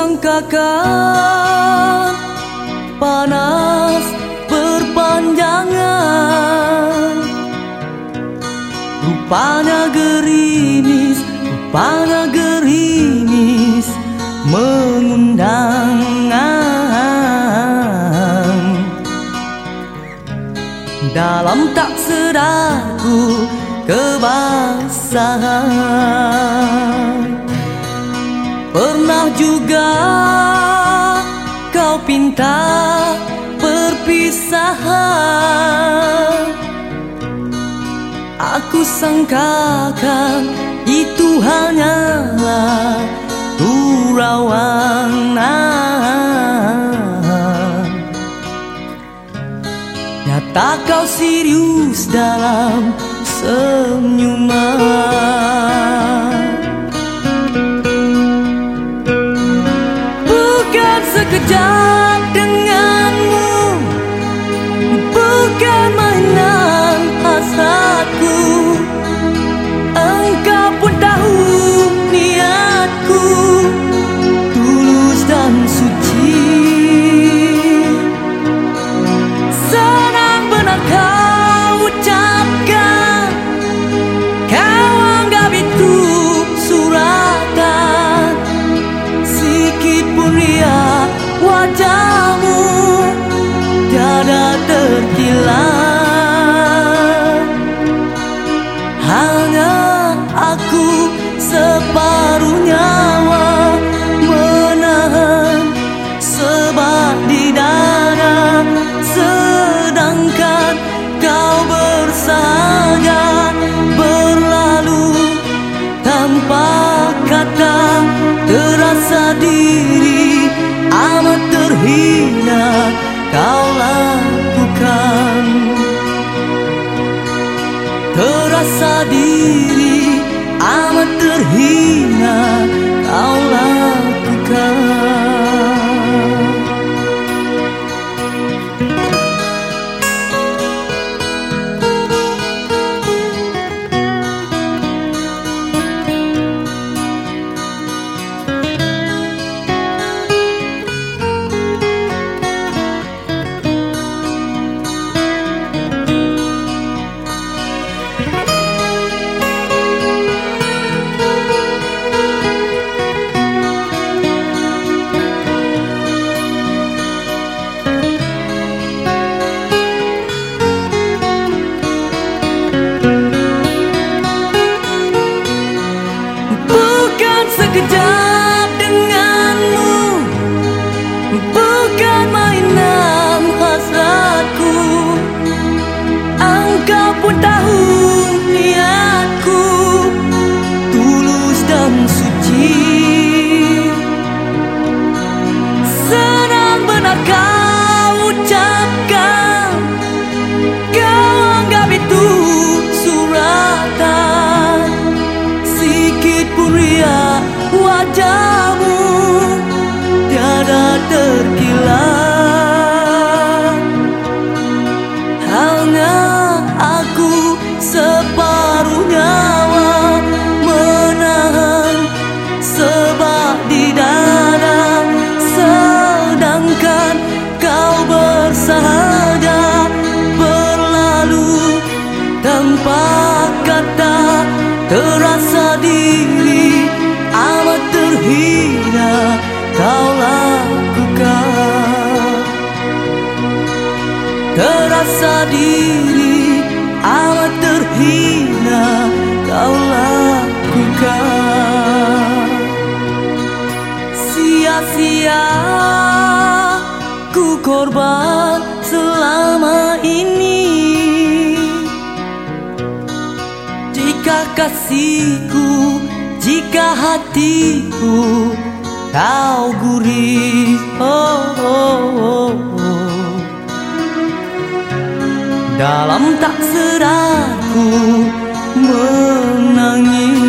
sangkakan panas berpanjangan. Rupanya gerimis, rupanya gerimis mengundang. Dalam tak sedarku kebasahan juga kau pinta perpisahan. Aku sangkakan itu hanyalah turawanan Nyata kau serius dalam senyuman. done merasa diri amat terhina kaulah merasa diri amat terhina kau lakukan. Sia-sia ku korban selama ini. Jika kasihku jika hatiku kau gurih dalam tak seraku menangis